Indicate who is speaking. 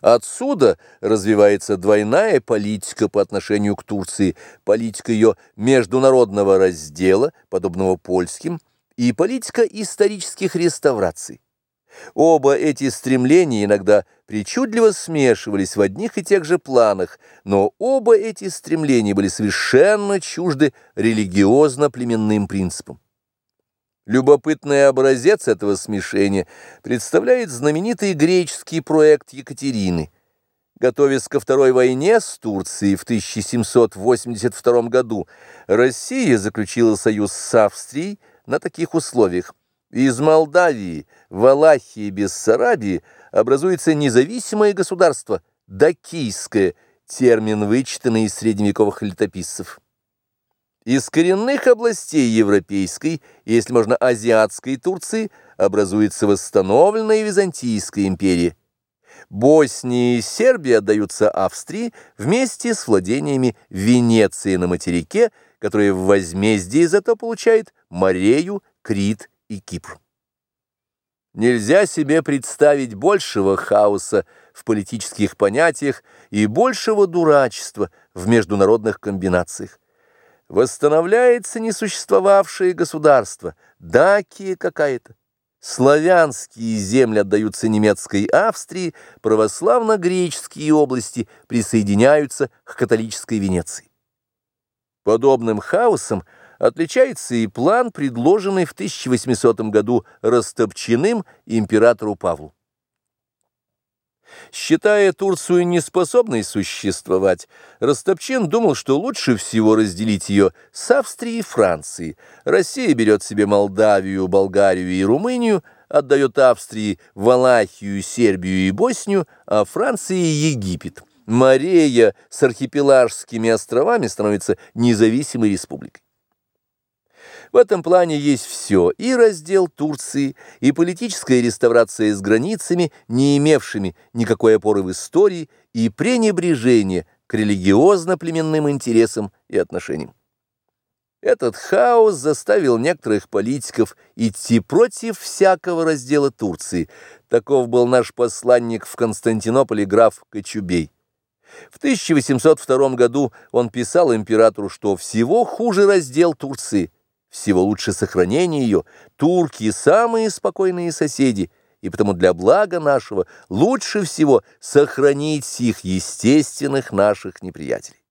Speaker 1: Отсюда развивается двойная политика по отношению к Турции, политика ее международного раздела, подобного польским, и политика исторических реставраций. Оба эти стремления иногда причудливо смешивались в одних и тех же планах, но оба эти стремления были совершенно чужды религиозно-племенным принципам. Любопытный образец этого смешения представляет знаменитый греческий проект Екатерины. Готовясь ко второй войне с Турцией в 1782 году, Россия заключила союз с Австрией на таких условиях. Из Молдавии, Валахии и Бессарабии образуется независимое государство, дакийское, термин, вычитанный из средневековых летописцев. Из коренных областей европейской, если можно азиатской Турции, образуется восстановленная Византийская империя. Босния и Сербия отдаются Австрии вместе с владениями Венеции на материке, которая в возмездии зато получает Морею, Крит и Кипр. Нельзя себе представить большего хаоса в политических понятиях и большего дурачества в международных комбинациях. Восстановляется несуществовавшее государство, Дакия какая-то. Славянские земли отдаются немецкой Австрии, православно-греческие области присоединяются к католической Венеции. Подобным хаосом отличается и план, предложенный в 1800 году Растопчиным императору Павлу. Считая Турцию неспособной существовать, Растопчин думал, что лучше всего разделить ее с Австрией и Францией. Россия берет себе Молдавию, Болгарию и Румынию, отдает Австрии Валахию, Сербию и Боснию, а Франции Египет. Морея с архипелагскими островами становится независимой республикой. В этом плане есть все, и раздел Турции, и политическая реставрация с границами, не имевшими никакой опоры в истории, и пренебрежение к религиозно-племенным интересам и отношениям. Этот хаос заставил некоторых политиков идти против всякого раздела Турции. Таков был наш посланник в Константинополе граф Кочубей. В 1802 году он писал императору, что всего хуже раздел Турции – всего лучше сохранение ее, турки – самые спокойные соседи, и потому для блага нашего лучше всего сохранить сих естественных наших неприятелей.